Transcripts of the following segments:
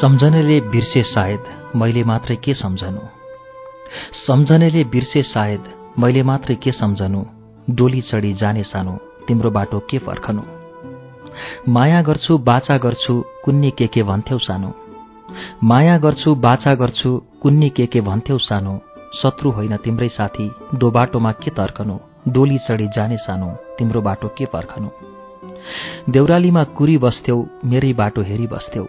सम्झनेले बिर्से सायद मैले मात्रै के सम्झनु? सम्झनेले बिर्से सायद मैले मात्रै के सम्झनु? डोली चढी जाने सानो तिम्रो बाटो के फर्खनु? माया गर्छु बाचा गर्छु कुन्नी के के भन्थ्यौ सानो। माया गर्छु बाचा गर्छु कुन्नी के के भन्थ्यौ सानो। शत्रु होइन तिम्रै साथी दो बाटोमा के तर्कनु? डोली चढी जाने सानो तिम्रो बाटो के फर्खनु? देउरालीमा कुरी बस्थ्यौ मेरै बाटो हेरी बस्थ्यौ।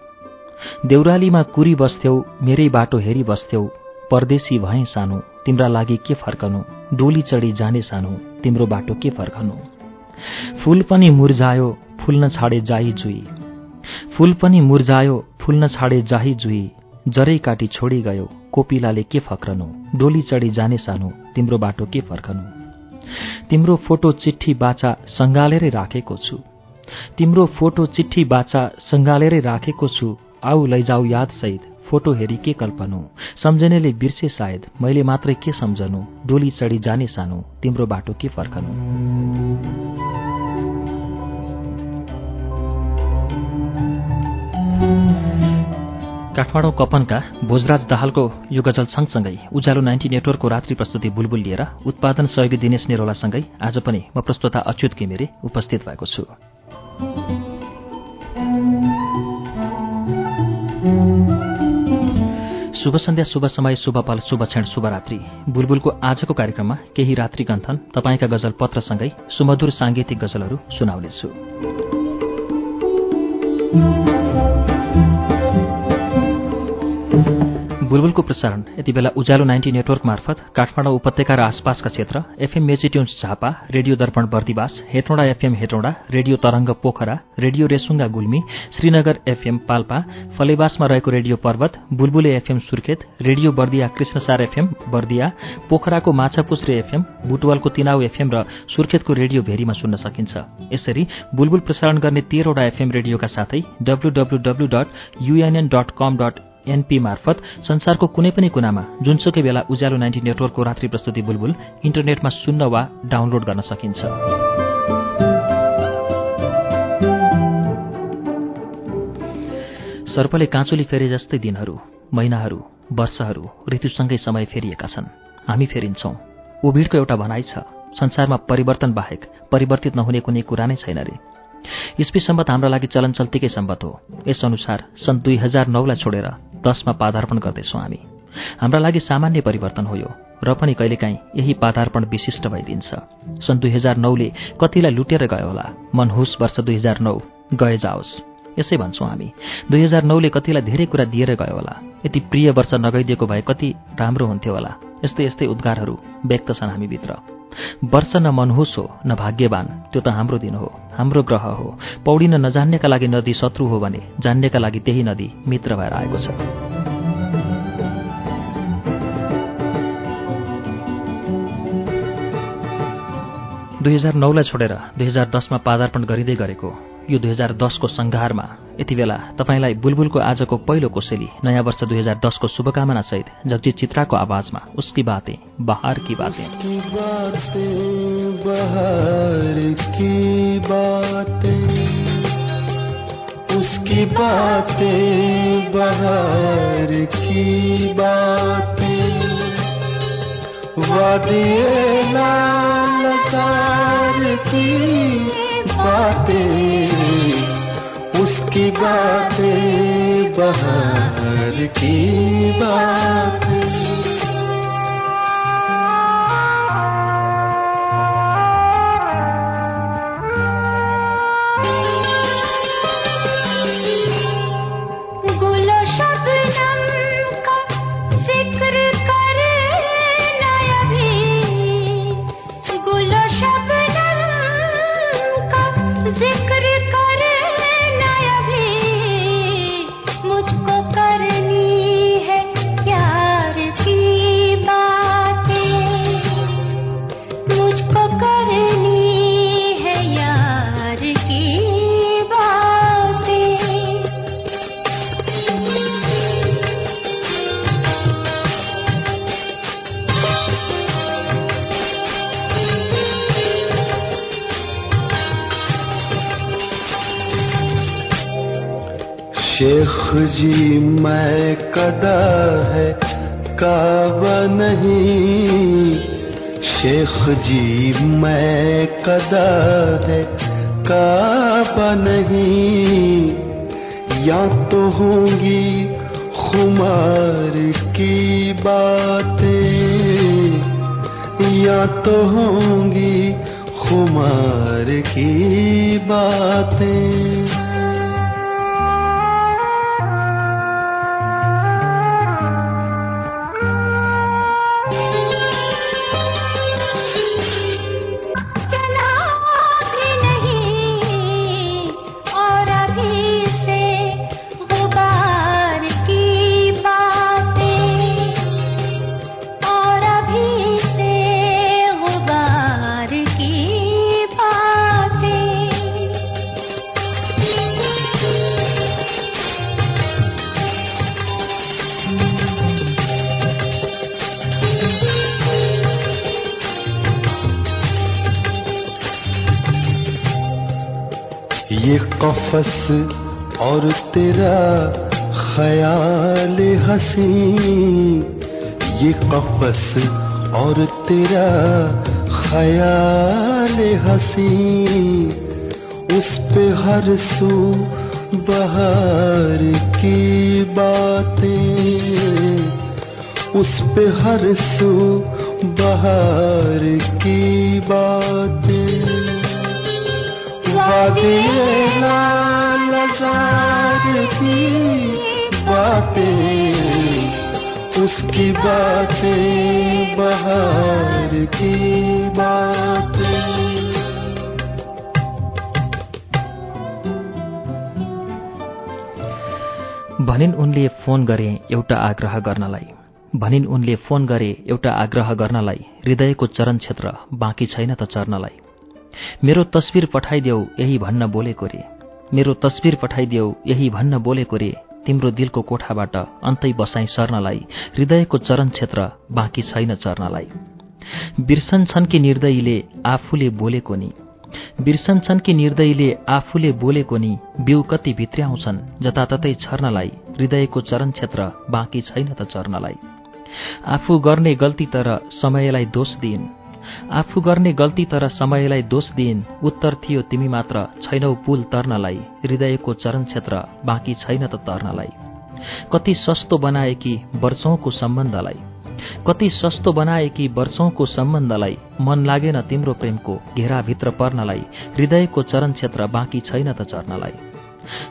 देउरालीमा कुरी बस्थ्यौ मेरै बाटो हेरी बस्थ्यौ। परदेशी भए सानो तिम्रा लागि के फर्कनु? डोली चढी जाने सानो तिम्रो बाटो के फर्कनु? फूल पनि मुर्झायो फुल्न छाडे जाही जुई। फूल पनि मुर्झायो फुल्न छाडे जाही जुई। जरै काटी छोडी गयो कोपिलाले के फक्रनु? डोली चढी जाने सानो तिम्रो बाटो के फर्कनु? तिम्रो फोटो चिठी बाचा सङ्गालेरै राखेको छु। तिम्रो फोटो चिठी बाचा सङ्गालेरै राखेको छु। आऊ लैजाऊ याद सहित फोटो हेरी के कल्पनु? सम्झनेले बिर्से सायद मैले मात्रै के सम्झनु? डोली चढी जाने सानो तिम्रो बाटो के फर्कनु? काठमाडौँ कपनका भोजराज दाहालको यो गजल सँगसँगै उज्यालो नाइन्टी नेटवर्कको रात्रि प्रस्तुति बुलबुल लिएर उत्पादन सहयोगी दिनेश नेरोलासँगै आज पनि म प्रस्तुता अच्युत घिमिरे उपस्थित भएको छु। शुभ सन्ध्या शुभ समय शुभ पल शुभ क्षण शुभरात्रि बुलबुलको आजको कार्यक्रममा केही रात्रि गन्थन तपाईँका गजल पत्रसँगै सुमधुर साङ्गीतिक गजलहरू सुनाउनेछु। बुलबुलको प्रसारण यति बेला उज्यालो नाइन्टी नेटवर्क मार्फत काठमाडौँ उपत्यका र आसपासका क्षेत्र FM मेजिट्युन्स Jhapa radio Darpan Bardibas Hetauda FM Hetauda radio Tarang Pokhara radio Resunga Gulmi Srinagar FM Palpa फलेवासमा रहेको radio Parbat Bulbule FM Surkhet radio Bardiya Krishnasar FM Bardiya पोखराको Machhapuchhre FM बुटवलको तिनाउ एफएम र सुर्खेतको radio भेरीमा सुन्न सकिन्छ। यसरी बुलबुल प्रसारण गर्ने तेह्रवटा एफएम रेडियोका साथै W W W dot UNN dot com dot NP मार्फत संसारको कुनै पनि कुनामा जुनसुकै बेला उज्यालो नाइन्टी नेटवर्कको रात्रि प्रस्तुति बुलबुल इन्टरनेटमा सुन्न वा डाउनलोड गर्न सकिन्छ। सर्पले काँचुली फेरे जस्तै दिनहरू महिनाहरू वर्षहरू ऋतुसँगै समय फेरिएका छन्। हामी फेरिन्छौं। उभिडको एउटा भनाइ छ संसारमा परिवर्तन बाहेक परिवर्तित नहुने कुनै कुरा नै छैन रे। इस्वी सम्बत हाम्रा लागि चलन चल्तीकै सम्बत हो। यस अनुसार सन् दुई हजार नौलाई छोडेर दसमा पादार्पण गर्दैछौँ हामी। हाम्रा लागि सामान्य परिवर्तन हो यो र पनि कहिलेकाहीँ यही पादार्पण विशिष्ट भइदिन्छ। सन् दुई हजार नौले कतिलाई लुटेर गयो होला? मनहुस वर्ष दुई हजार नौ गए जाओस्। यसै भन्छौँ हामी दुई हजार नौले कतिलाई धेरै कुरा दिएर गयो होला? यति प्रिय वर्ष नगइदिएको भए कति राम्रो हुन्थ्यो होला? यस्तै यस्तै उद्गारहरू व्यक्त छन् हामीभित्र। वर्ष न मनहुस हो न भाग्यवान त्यो त हाम्रो दिन हो हाम्रो ग्रह हो। पौडिन नजान्नेका लागि नदी शत्रु हो भने जान्नेका लागि त्यही नदी मित्र भएर आएको छ। दुई हजार नौलाई छोडेर दुई हजार दसमा पादार्पण गरिँदै गरेको यो दुई हजार दसको सङ्घारमा यति बेला तपाईँलाई बुलबुलको आजको पहिलो कोसेली नयाँ वर्ष दुई हजार दसको शुभकामना सहित जगजित चित्राको आवाजमा उसकी बाते बहार की बाते। उसकी बहार की बातें। की बातें उसकी बातें बहार की बातें गुलो जी मैं कदा है काबा नहीं शेख जी मैं कदा है काबा नहीं या तो होंगी खुमार की बातें या तो होंगी खुमार की बातें ये कफस और तेरा ख्याल हसी ये कफस और तेरा ख्याल हसी उस पे हर सू बहार की बातें उस पे हर सू बहार की बातें उसकी बातें बहार की बातें। भनिन् उनले फोन गरे एउटा आग्रह गर्नलाई। भनिन् उनले फोन गरे एउटा आग्रह गर्नलाई। हृदयको चरण क्षेत्र बाँकी छैन त चर्नलाई। मेरो तस्विर पठाइदेऊ यही भन्न बोलेको रे। मेरो तस्विर पठाइदेऊ यही भन्न बोलेको रे। तिम्रो दिलको कोठाबाट अन्तै बसाई सर्नलाई हृदयको चरण क्षेत्र बाँकी छैन चर्नलाई। बिर्सन्छन् कि निर्दयीले आफूले बोलेको नि? बिर्सन्छन् कि निर्दयीले आफूले बोलेको नि? बिउ कति भित्र्याउँछन् जताततै छर्नलाई हृदयको चरण क्षेत्र बाँकी छैन त चर्नलाई। आफू गर्ने गल्ती तर समयलाई दोष दिइन्। आफू गर्ने गल्ती तर समयलाई दोष दिइन्। उत्तर थियो तिमी मात्र छैनौ पुल तर्नलाई। हृदयको चरण क्षेत्र बाँकी छैन त तर्नलाई। कति सस्तो बनाए कि वर्षौंको सम्बन्धलाई। कति सस्तो बनाए कि वर्षौंको सम्बन्धलाई। मन लागेन तिम्रो प्रेमको घेराभित्र पर्नलाई। हृदयको चरण क्षेत्र बाँकी छैन त चर्नलाई।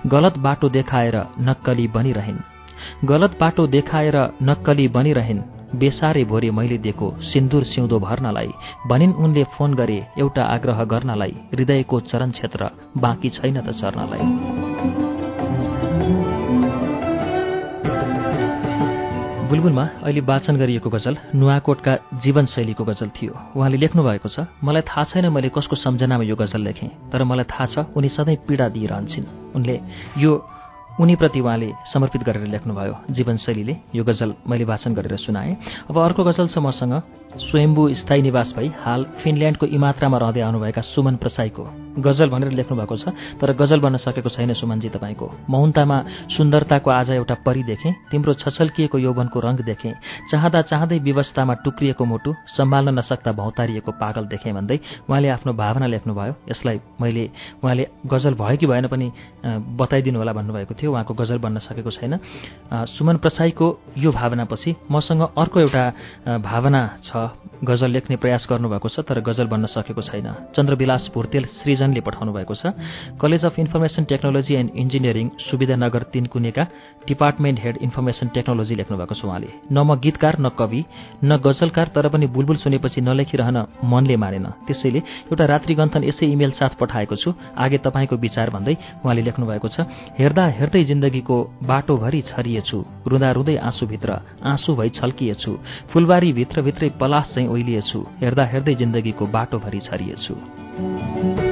गलत बाटो देखाएर नक्कली बनिरहन्। गलत बाटो देखाएर नक्कली बनिरहन्। बेसारे भोरे मैले दिएको सिन्दुर सिउँदो भर्नलाई भनिन् उनले फोन गरे एउटा आग्रह गर्नलाई हृदयको चरण क्षेत्र बाँकी छैन त चर्नलाई। बुलबुलमा अहिले वाचन गरिएको गजल नुवाकोटका जीवनशैलीको गजल थियो। उहाँले लेख्नु भएको छ मलाई थाहा छैन मैले कसको सम्झनामा यो गजल लेखेँ तर मलाई थाहा छ उनी सधैँ पीडा दिइरहन्छन्। उनले यो उनीप्रति उहाँले समर्पित गरेर लेख्नुभयो। जीवनशैलीले यो गजल मैले वाचन गरेर सुनाएँ। अब अर्को गजल छ मसँग। स्वयम्भू स्थायी निवास भई हाल फिनल्याण्डको इमात्रामा रहँदै आउनुभएका सुमन प्रसाईको। गजल भनेर लेख्नु भएको छ तर गजल बन्न सकेको छैन सुमनजी तपाईँको। मौनतामा सुन्दरताको आज एउटा परी देखेँ तिम्रो छछल्किएको यौवनको रंग देखेँ। चाहँदा चाहँदै व्यवस्थामा टुक्रिएको मुटु सम्हाल्न नसक्दा भौतारिएको पागल देखेँ भन्दै उहाँले आफ्नो भावना लेख्नुभयो। यसलाई मैले उहाँले गजल भयो कि भएन पनि बताइदिनु होला भन्नुभएको थियो। उहाँको गजल बन्न सकेको छैन। सुमन प्रसाईको यो भावनापछि मसँग अर्को एउटा भावना छ। गजल लेख्ने प्रयास गर्नुभएको छ तर गजल बन्न सकेको छैन। चन्द्रविलास भुर्तेल सृजनले पठाउनु भएको छ। College of information technology and engineering Suvidhanagar तिनकुनेका department head information technology लेख्नु भएको छ उहाँले। न म गीतकार न कवि न गजलकार तर पनि बुलबुल सुनेपछि नलेखिरहन मनले मानेन। त्यसैले एउटा रात्रिगन्थन यसै इमेल साथ पठाएको छु। आगे तपाईँको विचार भन्दै उहाँले लेख्नु भएको छ हेर्दा हेर्दै जिन्दगीको बाटोभरि छरिएछु रुँदा रुँदै आँसुभित्र आँसु भई छल्किएछु फुलबारी भित्रभित्रै पलास चाहिँ ओइलिएछु हेर्दा हेर्दै जिन्दगीको बाटोभरि छरिएछु।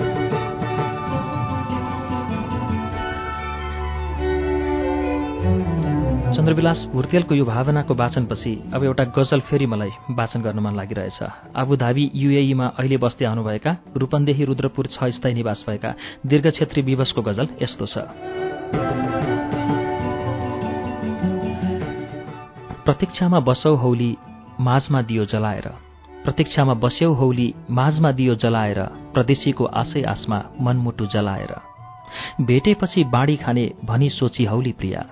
चन्द्रविलास भुर्तेलको यो भावनाको वाचनपछि अब एउटा गजल फेरि मलाई वाचन गर्न मन लागिरहेछ। आबुधाबी युएईमा अहिले बस्दै आउनुभएका रूपन्देही रुद्रपुर छ स्थायी निवास भएका दीर्घ क्षेत्री विवशको गजल यस्तो छ। प्रतीक्षामा बसौ हौली माझमा दियो जलाएर। प्रतीक्षामा बस्यौ हौली माझमा दियो जलाएर प्रदेशीको आशै आशमा मनमुटु जलाएर। भेटेपछि बाँडी खाने भनी सोची हौली प्रिया।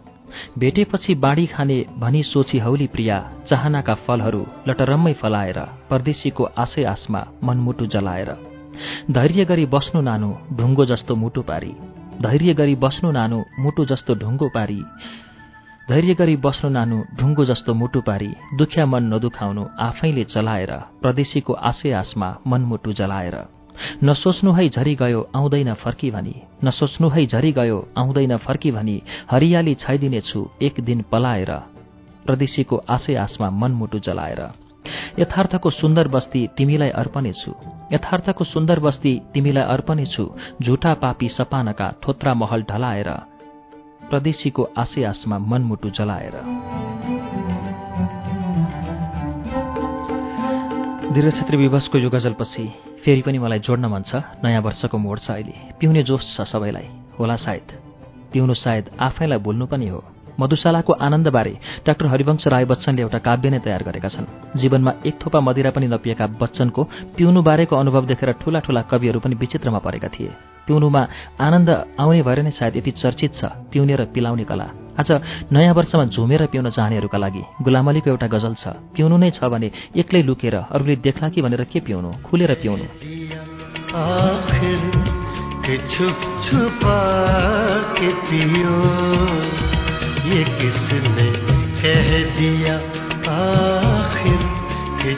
भेटेपछि बाँडी खाने भनी सोची हौली प्रिया चाहनाका फलहरू लटरम्मै फलाएर परदेशीको आशै आसमा मनमुटु जलाएर। धैर्य गरी बस्नु नानु ढुङ्गो जस्तो मुटु पारी। धैर्य गरी बस्नु नानु मुटु जस्तो ढुङ्गो पारी। धैर्य गरी बस्नु नानु ढुङ्गो जस्तो मुटु पारी। दुख्या मन नदुखाउनु आफैले चलाएर प्रदेशीको आशे आसमा मनमुटु जलाएर। नसोच्नु है झरी गयो आउँदैन फर्की भनी। नसोच्नु है झरी गयो आउँदैन फर्की भनी। हरियाली छाइदिनेछु एक दिन पलाएर। प्रदेशीको आशे आसमा मनमुटु जलाएर। यथार्थको सुन्दर बस्ती तिमीलाई अर्पणे छु यथार्थको सुन्दर बस्ती तिमीलाई अर्पणे छु झुटा पापी सपानका थोत्रा महल ढलाएर। प्रदेशीको आशे आसमा मनमुटु जलाएर। दीर्घ क्षेत्री विवशको यो गजलपछि फेरि पनि मलाई जोड्न मन छ नयाँ वर्षको मोड छ अहिले। पिउने जोस छ सबैलाई। होला सायद। पिउनु सायद आफैलाई भुल्नु पनि हो। मधुशालाको आनन्दबारे डाक्टर हरिवंश राय बच्चनले एउटा काव्य नै तयार गरेका छन्। जीवनमा एक थोपा मदिरा पनि नपिएका बच्चनको पिउनुबारेको अनुभव देखेर ठूला ठूला कविहरू पनि विचित्रमा परेका थिए। पिउनुमा आनन्द आउने भएर नै सायद यति चर्चित छ पिउने र पिलाउने कला। आज नयाँ वर्षमा झुमेर पिउन चाहनेहरूका लागि गुलामलीको एउटा गजल छ पिउनु नै छ भने एक्लै लुकेर अरूले देख्ला कि भनेर के पिउनु? खुलेर पिउनु।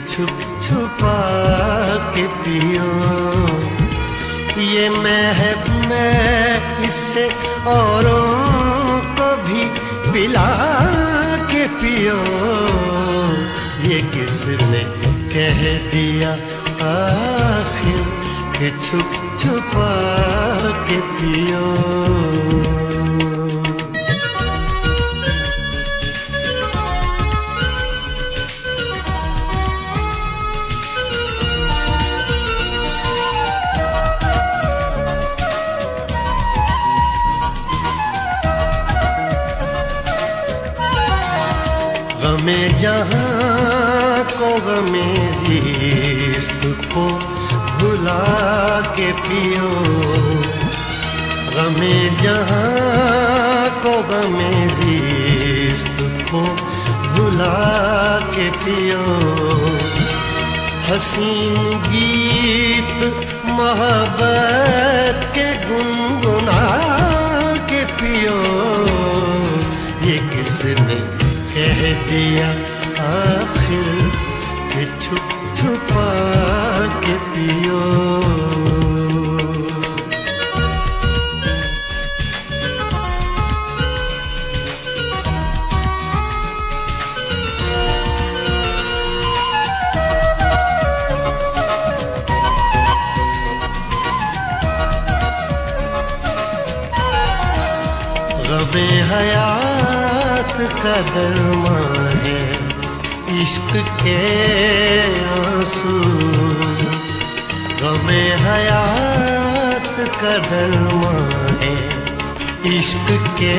छुप छुपा के पियो ये महब मैं इससे औरों को भी पिला के पियो ये किसने कह दिया आखिर के छुप छुपा के पियो गमे जहाँ को गमे जिस्त को भुला के पियो गमे जहाँ को गमे जिस्त को भुला के पियो हसीन गीत मोहब्बत के गुनगुना के कह दिया आखिर के छुप छुपा हयात का दरमा है इश्क के आंसू गमे हयात का दरमा है इश्क के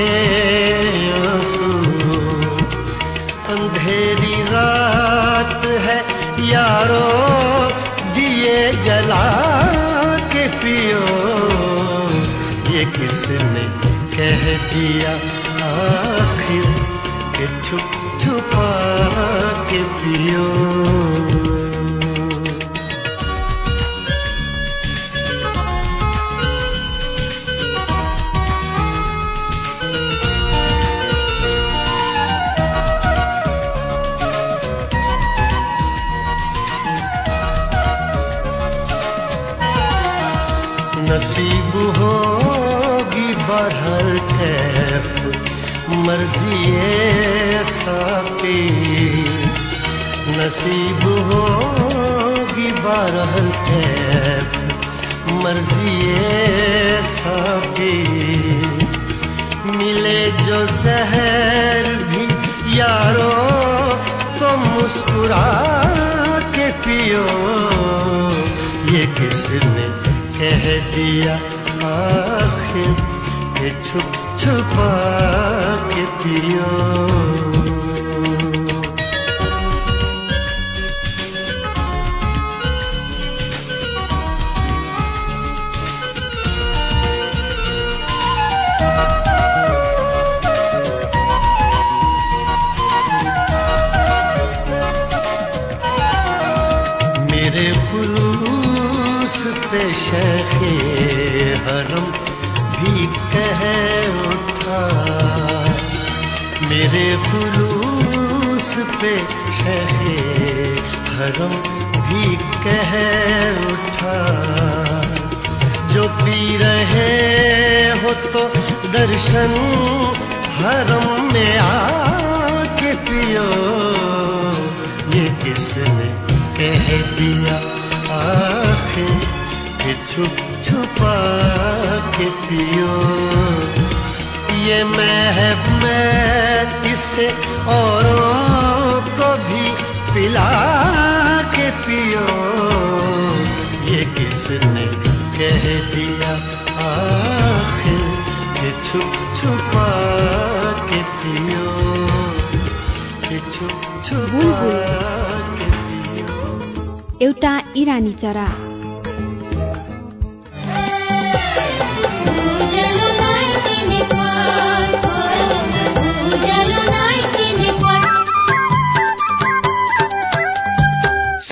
आंसू अंधेरी रात है यारो दिए जला के पियो ये किसने कह दिया आखिर के छुप छुपा के पियो नसीब होगी बहर कैफ नसीब होगी बारह कैफ मर्जी साथी मिले जो जहर भी यारो तो मुस्कुरा के पियो ये किसने कह दिया आखिर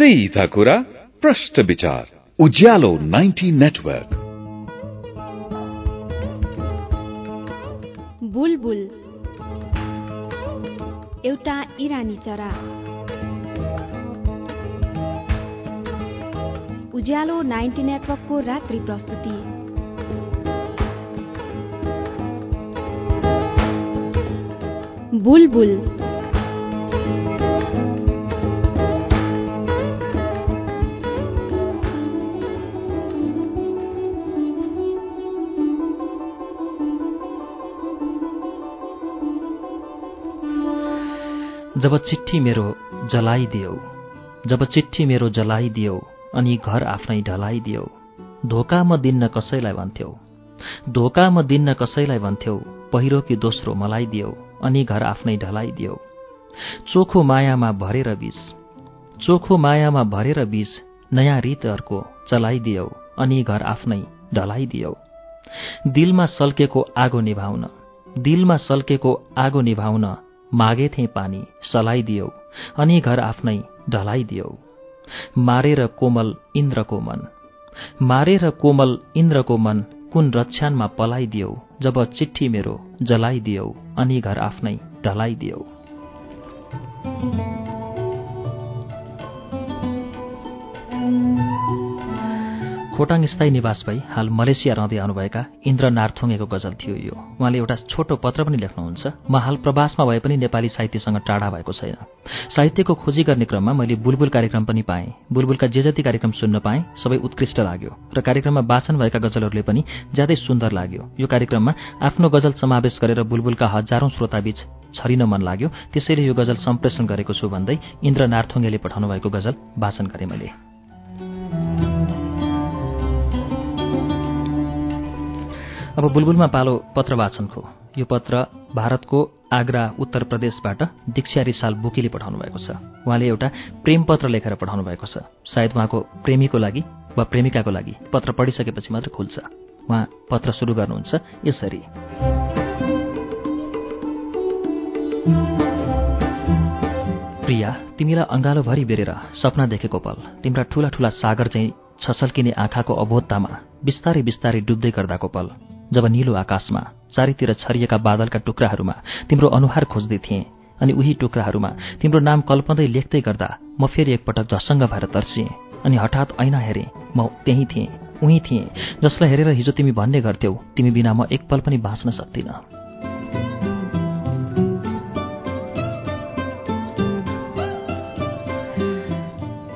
सीधा कुरा प्रश्न विचार उज्यालो नाइन्टी नेटवर्क बुलबुल एउटा इरानी चरा उज्यालो नाइन्टी नेटवर्कको रात्रि प्रस्तुति बुलबुल जब चिट्ठी मेरो जलाइदियो जब चिट्ठी मेरो जलाइदियो अनि घर आफ्नै ढलाइदियो धोका म दिन्न कसैलाई भन्थ्यौ? धोका म दिन्न कसैलाई भन्थ्यौ? पहिरो कि दोस्रो मलाई दियो अनि घर आफ्नै ढलाइदियो? चोखो मायामा भरेर बिस चोखो मायामा भरेर बिस नयाँ रीत अर्को चलाइदियो अनि घर आफ्नै ढलाइदियो। दिलमा सल्केको आगो निभाउन दिलमा सल्केको आगो निभाउन मागेथे पानी सलाइदियो अनि घर आफ्नै ढलाइदियो मारेर कोमल इन्द्रको मन। मारेर कोमल इन्द्रको मन कुन रक्षानमा पलाइदियो जब चिट्ठी मेरो जलाइदियो अनि घर आफ्नै ढलाइदियो खोटाङ स्थायी निवास भई हाल मलेसिया रहँदै आउनुभएका इन्द्र नार्थुङेको गजल थियो यो। उहाँले एउटा छोटो पत्र पनि लेख्नुहुन्छ म हाल प्रवासमा भए पनि नेपाली साहित्यसँग टाढा भएको छैन। साहित्यको खोजी गर्ने क्रममा मैले बुलबुल कार्यक्रम पनि पाएँ। बुलबुलका जे जति कार्यक्रम सुन्न पाएँ सबै उत्कृष्ट लाग्यो र कार्यक्रममा वाचन भएका गजलहरूले पनि ज्यादै सुन्दर लाग्यो। यो कार्यक्रममा आफ्नो गजल समावेश गरेर बुलबुलका हजारौं श्रोताबीच छरिन मन लाग्यो। त्यसैले यो गजल सम्प्रेषण गरेको छु भन्दै इन्द्र नार्थुङ्गेले पठाउनु भएको गजल वाचन गरेँ मैले। अब बुलबुलमा पालो पत्र वाचनको। यो पत्र भारतको आग्रा उत्तर प्रदेशबाट दीक्षा रिसाल बुकीले पठाउनु भएको छ। उहाँले एउटा प्रेम पत्र लेखेर पठाउनु भएको छ। सायद उहाँको प्रेमीको लागि वा प्रेमिकाको लागि पत्र पढिसकेपछि मात्र खुल्छ। उहाँ पत्र सुरु गर्नुहुन्छ यसरी। प्रिया तिमीलाई अङ्गालोभरि बेरेर सपना देखेको पल। तिम्रा ठूला ठूला सागर चाहिँ छसल्किने आँखाको अबोधतामा बिस्तारै बिस्तारै डुब्दै गर्दाको पल। जब निलो आकाशमा चारैतिर छरिएका बादलका टुक्राहरूमा तिम्रो अनुहार खोज्दै थिएँ अनि उही टुक्राहरूमा तिम्रो नाम कल्पँदै लेख्दै गर्दा म फेरि एकपटक झसङ्ग भएर तर्सिएँ अनि हठात ऐना हेरेँ म त्यहीँ थिएँ उही थिएँ जसलाई हेरेर हिजो तिमी भन्ने गर्थ्यौ तिमी बिना म एक पल पनि बाँच्न सक्दिनँ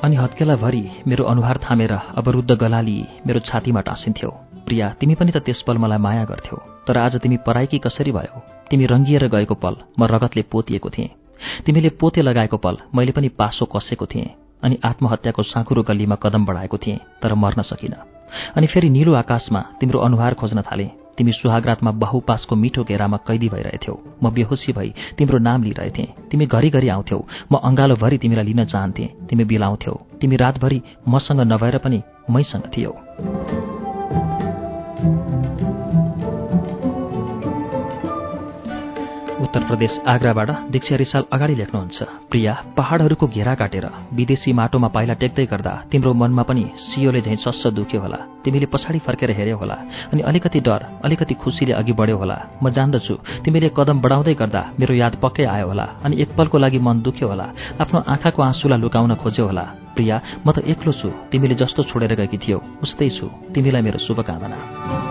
अनि हत्केलाभरि मेरो अनुहार थामेर अवरुद्ध गलाली मेरो छातीमा टाँसिन्थ्यौ। प्रिया तिमी पनि त त्यस पल मलाई माया गर्थ्यौ। तर आज तिमी पराइकी कसरी भयौ? तिमी रङ्गिएर गएको पल म रगतले पोतिएको थिएँ। तिमीले पोते लगाएको पल मैले पनि पासो कसेको थिएँ। अनि आत्महत्याको साँकुरो गल्लीमा कदम बढाएको थिएँ तर मर्न सकिनँ। अनि फेरि निलो आकाशमा तिम्रो अनुहार खोज्न थालेँ। तिमी सुहागरातमा बहुपासको मिठो घेरामा कैदी भइरहेथ्यौ। म बेहोसी भई तिम्रो नाम लिइरहेथेँ। तिमी घरिघरि आउँथ्यौ। म अङ्गालोभरि तिमीलाई लिन चाहन्थेँ। तिमी बिलाउँथ्यौ। तिमी रातभरि मसँग नभएर पनि मैसँग थियौ। उत्तर प्रदेश आग्राबाट दीक्षा रिसाल अगाडि लेख्नुहुन्छ। प्रिया पहाडहरूको घेरा काटेर विदेशी माटोमा पाइला टेक्दै गर्दा तिम्रो मनमा पनि सियोले झैँ सस्स दुख्यो होला। तिमीले पछाडि फर्केर हेऱ्यौ होला अनि अलिकति डर अलिकति खुसीले अघि बढ्यौ होला। म जान्दछु तिमीले कदम बढाउँदै गर्दा मेरो याद पक्कै आयो होला अनि एक पलको लागि मन दुख्यो होला आफ्नो आँखाको आँसुलाई लुकाउन खोज्यो होला। प्रिया म त एक्लो छु तिमीले जस्तो छोडेर गएकी थियौ उस्तै छु तिमीलाई मेरो शुभकामना।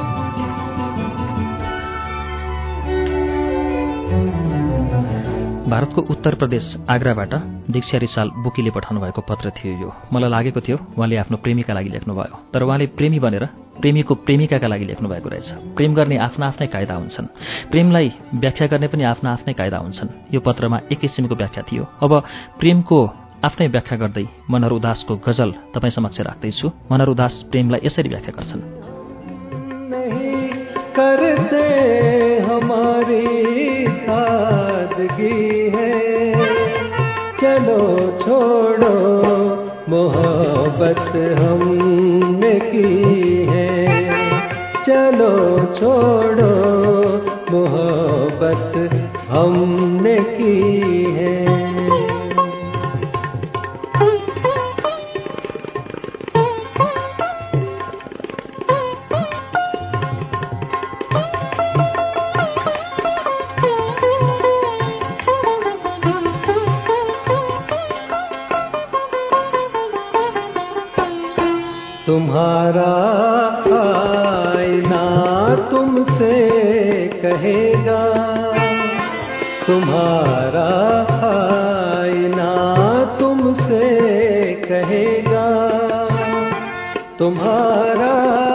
भारतको उत्तर प्रदेश आग्राबाट दीक्षा रिसाल बुकीले पठाउनु भएको पत्र थियो यो। मलाई लागेको थियो उहाँले आफ्नो प्रेमीका लागि लेख्नुभयो। तर उहाँले प्रेमी बनेर प्रेमीको प्रेमिकाका लागि लेख्नु भएको रहेछ। प्रेम गर्ने आफ्ना आफ्नै कायदा हुन्छन्। प्रेमलाई व्याख्या गर्ने पनि आफ्ना आफ्नै कायदा हुन्छन्। यो पत्रमा एक किसिमको व्याख्या थियो। अब प्रेमको आफ्नै व्याख्या गर्दै मनहर उदासको गजल तपाईँ समक्ष राख्दैछु। मनहर उदास प्रेमलाई यसरी व्याख्या गर्छन्। नहीं करते हमारी सादगी है चलो छोड़ो मोहब्बत हमने की है चलो छोड़ो मोहब्बत تمہارا آئینہ تم سے کہے گا۔ تمہارا آئینہ تم سے کہے گا۔ تمہارا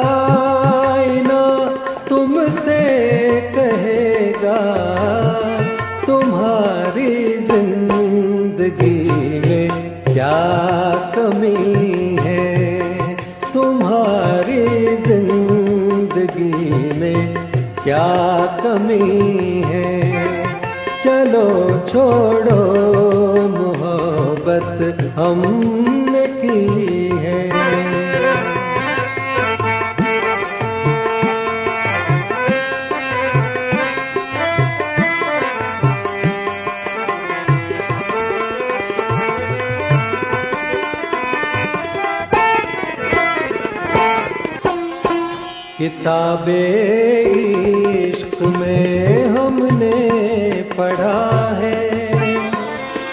कमी है चलो छोड़ो मोहब्बत हमने की है किताबे इश्क पढ़ा है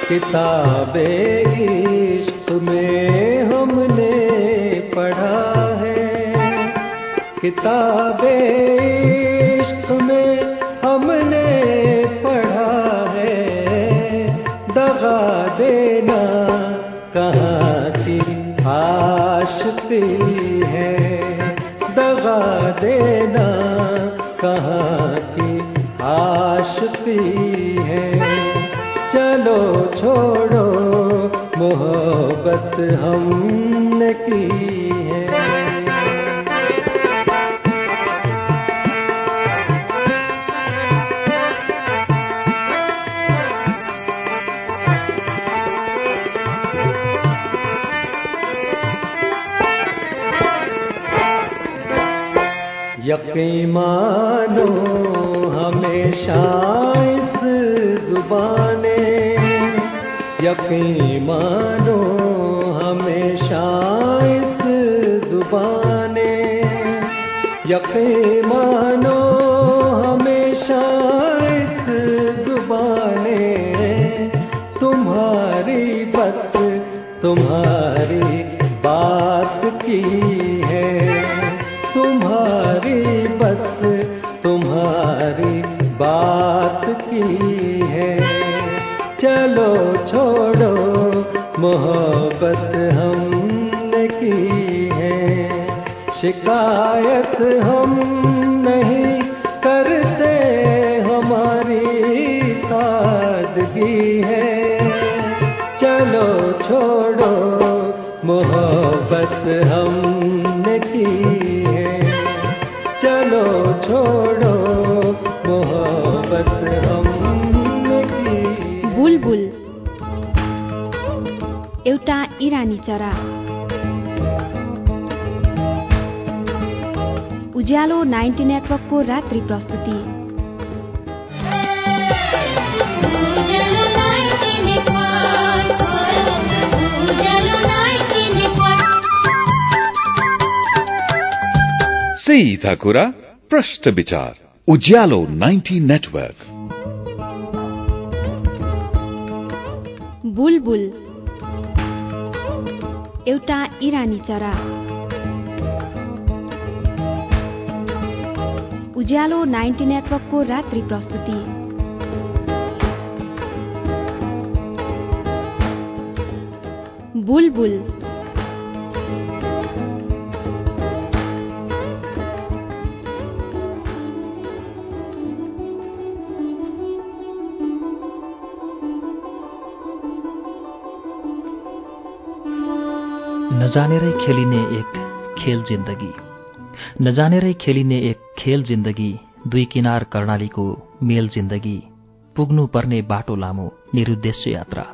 किताबे इश्क में हमने पढ़ा है किताबे इश्क मोहब्बत हमने की है यकीन मानो हमेशा इस जुबाने यकीन ہمیشہ اس زبان یقین مانو، ہمیشہ اس زبان تمہاری بس تمہاری بات کی ہے۔ تمہاری بس تمہاری بات۔ शिकायत हम नहीं करते हमारी सादगी है। चलो छोड़ो मोहब्बत हमने की है। चलो छोड़ो मोहब्बत हमने की। बुलबुल एउटा इरानी चरा। उज्यालो नाइन्टी नेटवर्कको रात्रि प्रस्तुति। पट सीधा कुरा प्रश्न विचार। उज्यालो 90 नेटवर्क। बुलबुल। एउटा इरानी चरा। उज्यालो नाइन्टी नेटवर्कको रात्रि प्रस्तुति। बुलबुल। नजानेरै खेलिने एक खेल जिन्दगी। नजानेरै खेलिने एक खेल जिन्दगी दुई किनार कर्णालीको मेल जिन्दगी पुग्नु पर्ने बाटो लामो निरुद्देश्य यात्रा।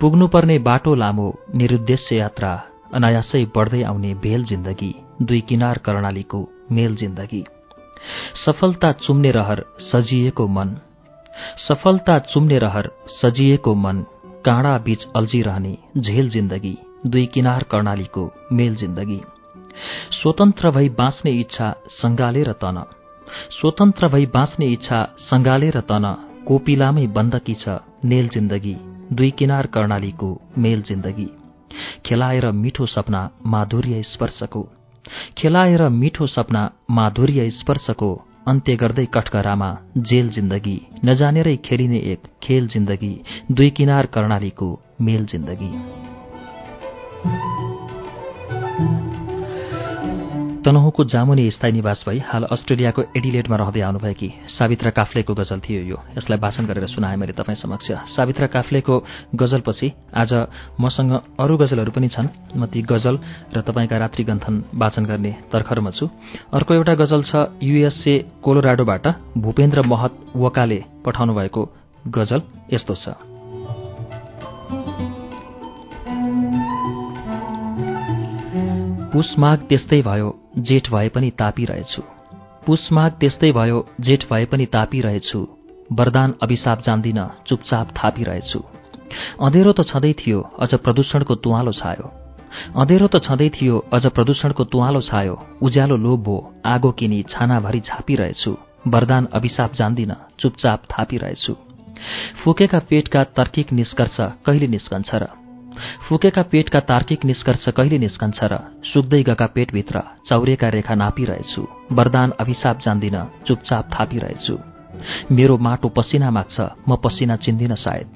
पुग्नु पर्ने बाटो लामो निरुद्देश्य यात्रा अनायासै बढ्दै आउने भेल जिन्दगी दुई किनार कर्णालीको मेल जिन्दगी। सफलता चुम्ने रहर सजिएको मन। सफलता चुम्ने रहर सजिएको मन काँडा बीच अल्झिरहने झेल जिन्दगी दुई किनार कर्णालीको मेल जिन्दगी। स्वतन्त्र भई बाँच्ने इच्छा सङ्गालेर तन। स्वतन्त्र भई बाँच्ने इच्छा सङ्गालेर तन। कोपिलामै बन्दकी छ नेल जिन्दगी। दुई किनार कर्णालीको मेल जिन्दगी। खेलाएर मिठो सपना माधुर्य स्पर्शको। खेलाएर मिठो सपना माधुर्य स्पर्शको। अन्त्य गर्दै कठकरामा जेल जिन्दगी। नजानेरै खेलिने एक खेल जिन्दगी। दुई किनार कर्णालीको मेल जिन्दगी। तनहुको जामुनी स्थायी निवास भई हाल अस्ट्रेलियाको एडिलेडमा रहँदै आउनुभएकी सावित्रा काफ्लेको गजल थियो यो। यसलाई भाषण गरेर सुनाए मैले तपाईँ समक्ष। सावित्रा काफ्लेको गजलपछि आज मसँग अरू गजलहरू पनि छन्। म ती गजल र तपाईँका रात्रि गन्थन वाचन गर्ने तर्खरमा छु। अर्को एउटा गजल छ युएसए कोलोराडोबाट भूपेन्द्र महत वकाले पठाउनु भएको गजल यस्तो छ। पुष माघ त्यस्तै भयो। जेठ भए पनि तापिरहेछु। पुष माघ त्यस्तै भयो जेठ भए पनि तापिरहेछु। वरदान अभिशाप जान्दिन चुपचाप थापिरहेछु। अँधेरो त छँदै थियो अझ प्रदूषणको तुवालो छायो। अँधेरो त छँदै थियो अझ प्रदूषणको तुवालो छायो। उज्यालो लोभ भो आगो किनी छानाभरि झापिरहेछु। वरदान अभिशाप जान्दिन चुपचाप थापिरहेछु। फुकेका पेटका तर्किक निष्कर्ष कहिले निस्कन्छ र? फुकेका पेटका तार्किक निष्कर्ष कहिले निस्कन्छ र सुक्दै गएका पेटभित्र चौरेका रेखा नापिरहेछु वरदान अभिशाप जान्दिन चुपचाप थापिरहेछु। मेरो माटो पसिना माग्छ म पसिना चिन्दिन सायद।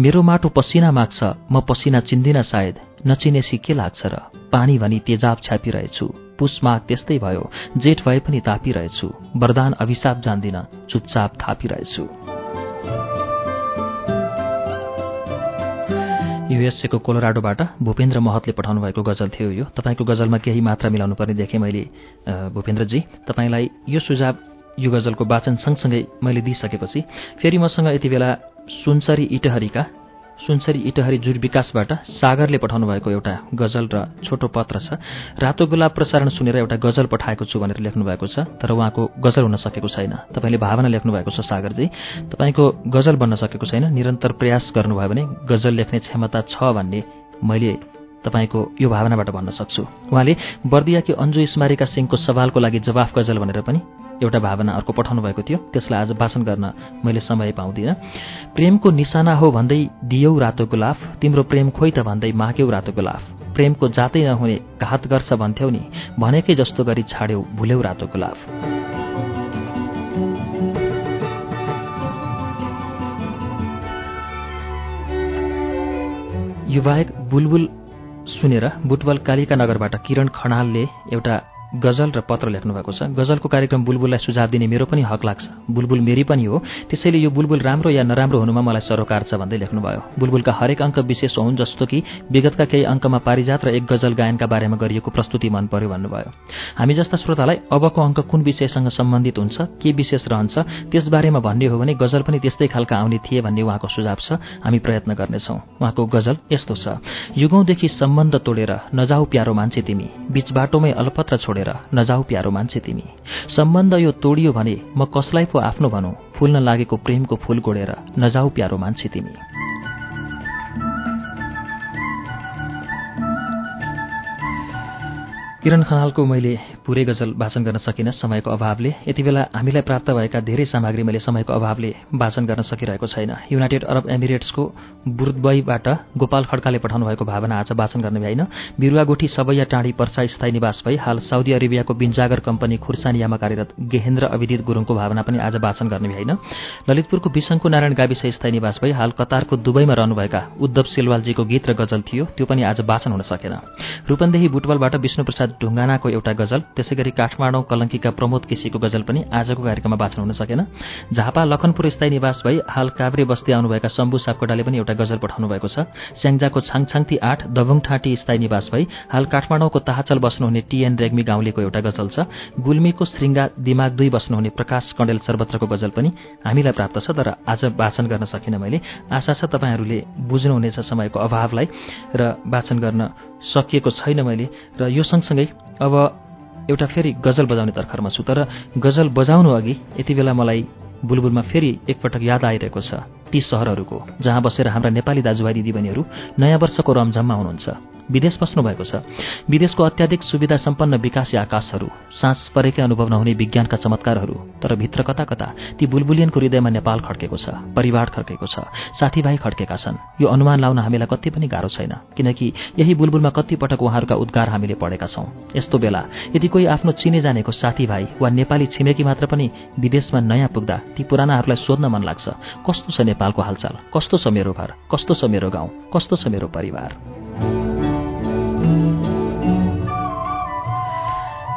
मेरो माटो पसिना माग्छ म पसिना चिन्दिन सायद। नचिनेसी के लाग्छ र पानी भनी तेजाब छ्यापिरहेछु। पुष माघ त्यस्तै भयो जेठ भए पनि तापिरहेछु। वरदान अभिशाप जान्दिन चुपचाप थापिरहेछु। युएसएको कोलोराडोबाट भूपेन्द्र महतले पठाउनु भएको गजल थियो यो। तपाईँको गजलमा केही मात्रा मिलाउनु पर्ने देखेँ मैले भूपेन्द्रजी। तपाईँलाई यो सुझाव यो गजलको वाचन सँगसँगै मैले दिइसकेपछि फेरि मसँग यति बेला सुनसरी इटहरीका सुनसरी इटहरी जुर विकासबाट सागरले पठाउनु भएको एउटा गजल र छोटो पत्र छ। रातो गुलाब प्रसारण सुनेर एउटा गजल पठाएको छु भनेर लेख्नु भएको छ तर उहाँको गजल हुन सकेको छैन। तपाईँले भावना लेख्नु भएको छ सागरजी। तपाईँको गजल बन्न सकेको छैन। निरन्तर प्रयास गर्नुभयो भने गजल लेख्ने क्षमता छ भन्ने मैले तपाईँको यो भावनाबाट भन्न सक्छु। उहाँले बर्दियाकी अन्जु स्मारिका सिंहको सवालको लागि जवाफ गजल भनेर पनि एउटा भावना अर्को पठाउनु भएको थियो। त्यसलाई आज वाचन गर्न मैले समय पाउँदिनँ। प्रेमको निशाना हो भन्दै दियौ रातो गुलाफ तिम्रो प्रेम खोइ त भन्दै माग्यौ रातो गुलाफ। प्रेमको जातै नहुने घात गर्छ भन्थ्यौ नि भनेकै जस्तो गरी छाड्यौ भुल्यौ रातो गुलाफ। यो बाहेक बुलबुल सुनेर बुटबल कालिका नगरबाट किरण खनालले एउटा गजल र पत्र लेख्नु भएको छ। गजलको कार्यक्रम बुलबुललाई सुझाव दिने मेरो पनि हक लाग्छ। बुलबुल मेरी पनि हो। त्यसैले यो बुलबुल राम्रो या नराम्रो हुनुमा मलाई सरोकार छ भन्दै लेख्नुभयो। बुलबुलका हरेक अङ्क विशेष हुन् जस्तो कि विगतका केही अङ्कमा पारिजात र एक गजल गायनका बारेमा गरिएको प्रस्तुति मन पर्यो भन्नुभयो। हामी जस्ता श्रोतालाई अबको अङ्क कुन विषयसँग सम्बन्धित हुन्छ के विशेष रहन्छ त्यसबारेमा भन्ने हो भने गजल पनि त्यस्तै खालका आउने थिए भन्ने उहाँको सुझाव छ। हामी प्रयत्न गर्नेछौँ। उहाँको गजल यस्तो छ। युगौँदेखि सम्बन्ध तोडेर नजाऊ प्यारो मान्छे तिमी। बीच बाटोमै अलपत्र छोडेर नजाऊ प्यारो मान्छे तिमी। सम्बन्ध यो तोडियो भने म कसलाई पो आफ्नो भनौँ फुल्न लागेको प्रेमको फुल गोडेर नजाऊ प्यारो मान्छे तिमी। किरण खनालको मैले पुरै गजल वाचन गर्न सकिनँ समयको अभावले। यति बेला हामीलाई प्राप्त भएका धेरै सामग्री मैले समयको अभावले वाचन गर्न सकिरहेको छैन। युनाइटेड अरब एमिरेट्सको बुर्दबईबाट गोपाल खड्काले पठाउनु भएको भावना आज वाचन गर्न भ्याइन। बिरुवागोठी सबैया टाँडी पर्सा स्थायी निवास भई हाल साउदी अरेबियाको बिन्जागर कम्पनी खुर्सानियामा कार्यरत गेहेन्द्र अविदित गुरुङको भावना पनि आज वाचन गर्ने भ्याइन। ललितपुरको विशङ्कु नारायण गाविस स्थायी निवास भई हाल कतारको दुबईमा रहनुभएका उद्धव सिलवालजीको गीत र गजल थियो। त्यो पनि आज वाचन हुन सकेन। रूपन्देही बुटवलबाट विष्णुप्रसाद ढुङ्गानाको एउटा गजल त्यसै गरी काठमाडौँ कलङ्कीका प्रमोद केसीको गजल पनि आजको कार्यक्रममा वाचन हुन सकेन। झापा लखनपुर स्थायी निवास भई हाल काभ्रे बस्ती आउनुभएका शम्भु सापकोटाले पनि एउटा गजल पठाउनु भएको छ। स्याङ्जाको छाङछाङती आठ दबुङठाँटी स्थायी निवास भई हाल काठमाडौँको ताहाचल बस्नुहुने टीएन रेग्मी गाउँलेको एउटा गजल छ। गुल्मीको श्रृङ्गा दिमाग दुई बस्नुहुने प्रकाश कण्डेल सर्वत्रको गजल पनि हामीलाई प्राप्त छ तर आज वाचन गर्न सकिनँ मैले। आशा छ तपाईँहरूले बुझ्नुहुनेछ समयको अभावलाई र वाचन गर्न सकिएको छैन मैले। र यो सँगसँगै अब एउटा फेरि गजल बजाउने तर्खरमा छु तर गजल बजाउनु अघि यति बेला मलाई बुलबुलमा फेरि एकपटक याद आइरहेको छ। ती सहरहरूको जहाँ बसेर हाम्रा नेपाली दाजुभाइ दिदीबहिनीहरू नयाँ वर्षको रमझममा हुनुहुन्छ। विदेश बस्नु भएको छ। विदेशको अत्याधिक सुविधा सम्पन्न विकासी आकाशहरू साँझ परेकै अनुभव नहुने विज्ञानका चमत्कारहरू तर भित्र कता कता ती बुलबुलियनको हृदयमा नेपाल खड्केको छ परिवार खड्केको छ साथीभाइ खड्केका छन्। यो अनुमान लाउन हामीलाई कति पनि गाह्रो छैन किनकि यही बुलबुलमा कति पटक उहाँहरूका उद्गार हामीले पढेका छौं। यस्तो बेला यदि कोही आफ्नो चिने जानेको साथीभाइ वा नेपाली छिमेकी मात्र पनि विदेशमा नयाँ पुग्दा ती पुरानाहरूलाई सोध्न मन लाग्छ कस्तो छ नेपालको हालचाल। कस्तो छ मेरो घर? कस्तो छ मेरो गाउँ? कस्तो छ मेरो परिवार?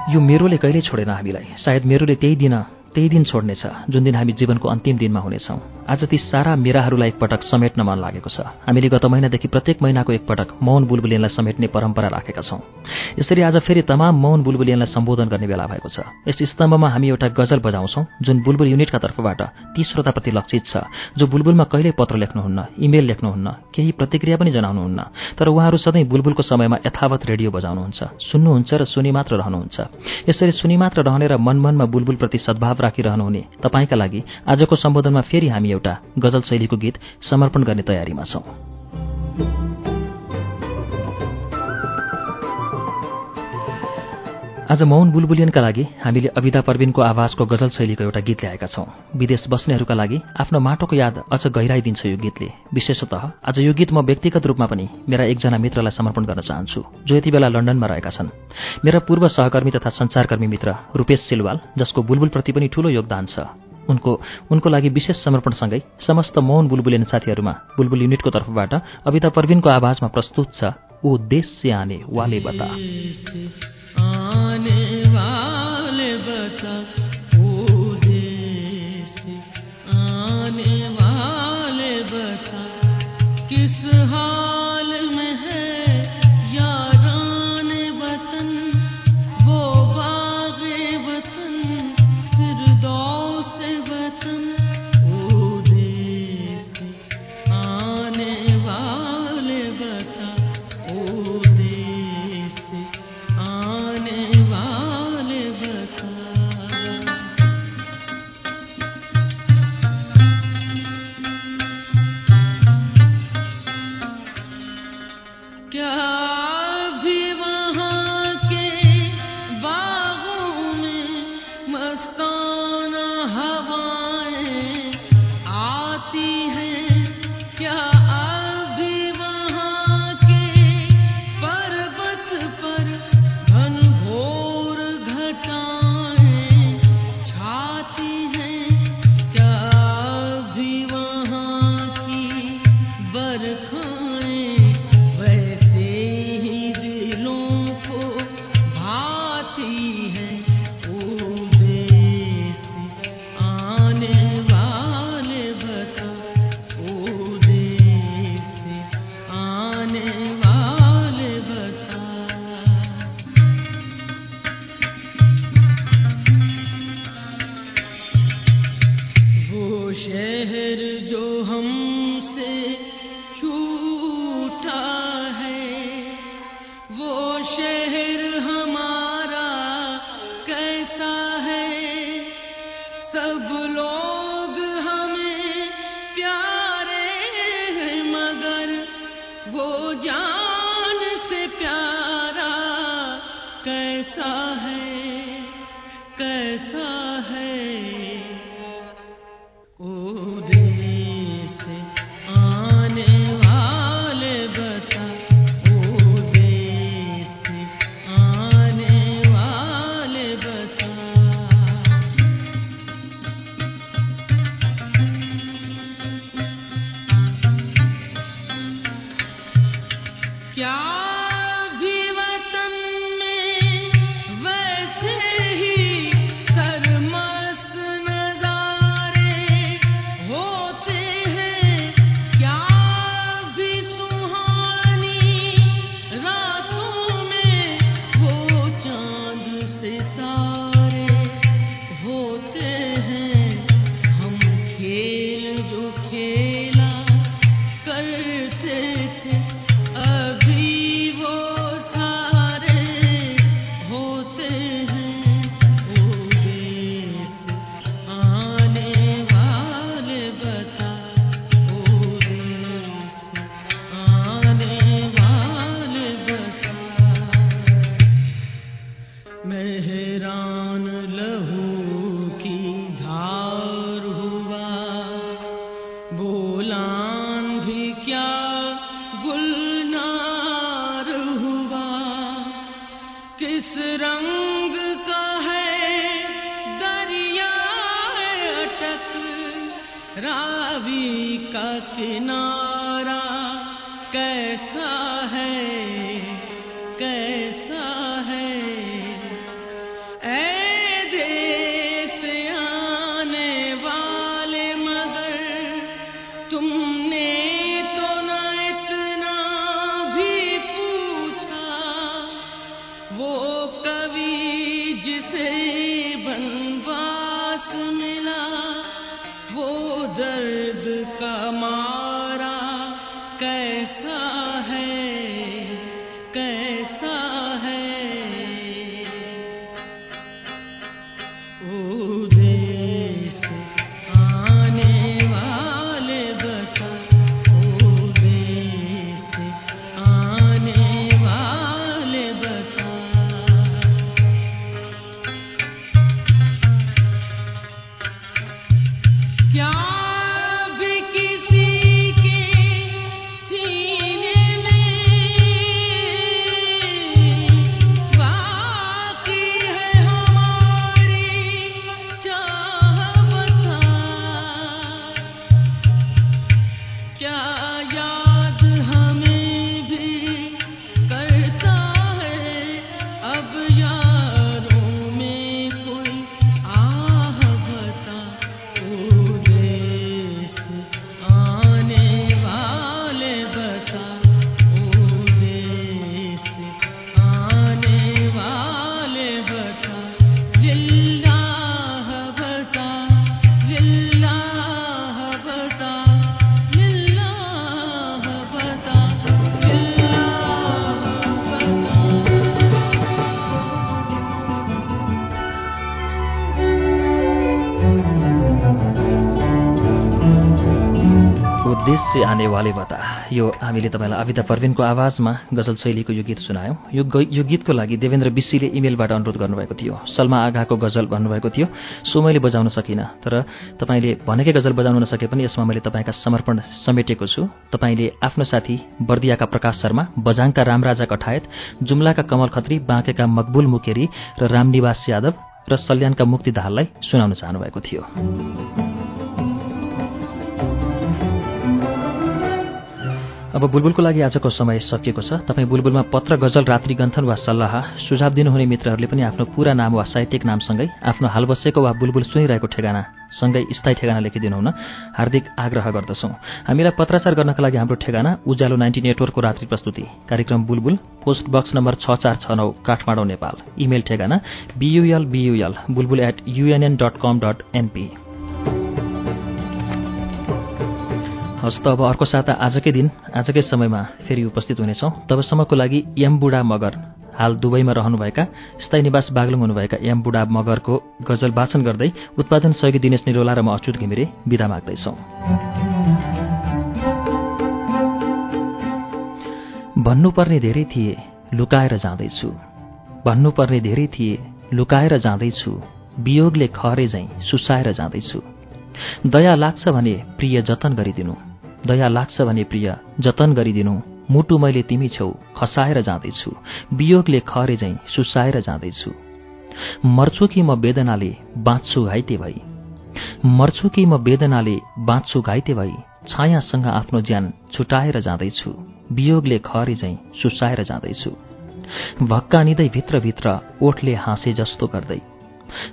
यो मेरोले कहिल्यै छोडेन हामीलाई। सायद मेरोले त्यही दिन त्यही दिन छोड्नेछ जुन दिन हामी जीवनको अन्तिम दिनमा हुनेछौँ। आज ती सारा मेराहरूलाई एकपटक समेट्न मन लागेको छ। हामीले गत महिनादेखि प्रत्येक महिनाको एकपटक मौन बुलबुलियनलाई समेट्ने परम्परा राखेका छौँ। यसरी आज फेरि तमाम मौन बुलबुलियनलाई सम्बोधन गर्ने बेला भएको छ। यस स्तम्भमा हामी एउटा गजल बजाउँछौँ जुन बुलबुल युनिटका तर्फबाट ती श्रोताप्रति लक्षित छ जो बुलबुलमा कहिल्यै पत्र लेख्नुहुन्न इमेल लेख्नुहुन्न केही प्रतिक्रिया पनि जनाउनुहुन्न तर उहाँहरू सधैँ बुलबुलको समयमा यथावत रेडियो बजाउनुहुन्छ सुन्नुहुन्छ र सुनि मात्र रहनुहुन्छ। यसरी सुनि मात्र रहने र मनमनमा बुलबुलप्रति सद्भाव राखिरहनुहुने। तपाईँका लागि आजको सम्बोधनमा फेरि हामी एउटा गजल शैलीको गीत समर्पण गर्ने तयारीमा छौं। आज मौन बुलबुलियनका लागि हामीले अविदा परविनको आवाजको गजल शैलीको एउटा गीत ल्याएका छौं। विदेश बस्नेहरूका लागि आफ्नो माटोको याद अझ गहिराइदिन्छ यो गीतले। विशेषतः आज यो गीत म व्यक्तिगत रूपमा पनि मेरा एकजना मित्रलाई समर्पण गर्न चाहन्छु जो यति बेला लन्डनमा रहेका छन्। मेरा पूर्व सहकर्मी तथा संचारकर्मी मित्र रूपेश सिलवाल जसको बुलबुलप्रति पनि ठूलो योगदान छ। उनको उनको लागि विशेष समर्पणसँगै समस्त मौन बुलबुलियन साथीहरूमा बुलबुल युनिटको तर्फबाट अविता परविनको आवाजमा प्रस्तुत छ ओ देश से आने वाले बता। आने उद्देश्य आने वाले बता। यो हामीले तपाईँलाई अविता पर्विनको आवाजमा गजल शैलीको यो गीत सुनायौँ। यो यो गीतको लागि देवेन्द्र विशीले इमेलबाट अनुरोध गर्नुभएको थियो। सलमा आगाको गजल भन्नुभएको थियो। सो मैले बजाउन सकिनँ तर तपाईँले भनेकै गजल बजाउन नसके पनि यसमा मैले तपाईँका समर्पण समेटेको छु। तपाईँले आफ्नो साथी बर्दियाका प्रकाश शर्मा बझाङका रामराजा कठायत जुम्लाका कमल खत्री बाँकेका मकबुल मुकेरी र रामनिवास यादव र सल्यानका मुक्ति दाहाललाई सुनाउन चाहनुभएको थियो। अब बुलबुलको लागि आजको समय सकिएको छ। तपाईँ बुलबुलमा पत्र गजल रात्रि गन्थन वा सल्लाह सुझाव दिनुहुने मित्रहरूले पनि आफ्नो पूरा नाम वा साहित्यिक नामसँगै आफ्नो हाल बसेको वा बुलबुल सुनिरहेको ठेगाना सँगै स्थायी ठेगाना लेखिदिनु हुन हार्दिक आग्रह गर्दछौँ। हामीलाई पत्राचार गर्नका लागि हाम्रो ठेगाना उज्यालो नाइन्टी नेटवर्कको रात्रि प्रस्तुति। कार्यक्रम बुलबुल पोस्ट बक्स नम्बर छ चार छ नौ काठमाडौँ नेपाल। इमेल ठेगाना B U L B U L Bulbul at UNN dot com dot NP हस् त अब अर्को साता आजकै दिन आजकै समयमा फेरि उपस्थित हुनेछौँ। तबसम्मको लागि एम बुढा मगर हाल दुबईमा रहनुभएका स्थायी निवास बागलुङ हुनुभएका एम बुढा मगरको गजल वाचन गर्दै उत्पादन सहयोगी दिनेश निरोला र म अच्युत घिमिरे विदा माग्दैछौ। भन्नुपर्ने धेरै थिए लुकाएर जाँदैछु। भन्नुपर्ने धेरै थिए लुकाएर जाँदैछु। वियोगले खहरे झैँ सुसाएर जाँदैछु। दया लाग्छ भने प्रिय जतन गरिदिनु। दया लाग्छ भने प्रिय जतन गरिदिनु। मुटु मैले तिमी छेउ खसाएर जाँदैछु। वियोगले खहरे झैँ सुसाएर जाँदैछु। मर्छु कि म वेदनाले बाँच्छु घाइते भई? मर्छु कि म वेदनाले बाँच्छु घाइते भई? छायासँग आफ्नो ज्यान छुटाएर जाँदैछु। वियोगले खहरे झैँ सुसाएर जाँदैछु। भक्कानिँदै भित्रभित्र ओठले हाँसे जस्तो गर्दै।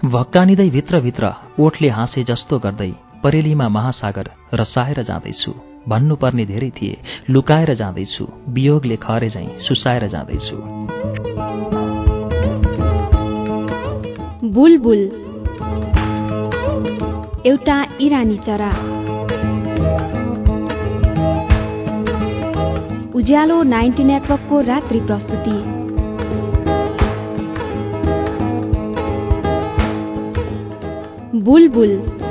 भक्कानिँदै भित्रभित्र ओठले हाँसे जस्तो गर्दै परेलीमा महासागर रसाएर जाँदैछु। भन्नुपर्ने धेरै थिए। लुकाएर जाँदैछु वियोगले खरे झैँ सुसाएर जाँदैछु। बुलबुल। एउटा इरानी चरा। उज्यालो नाइन्टी नेटवर्कको रात्रि प्रस्तुति। बुलबुल।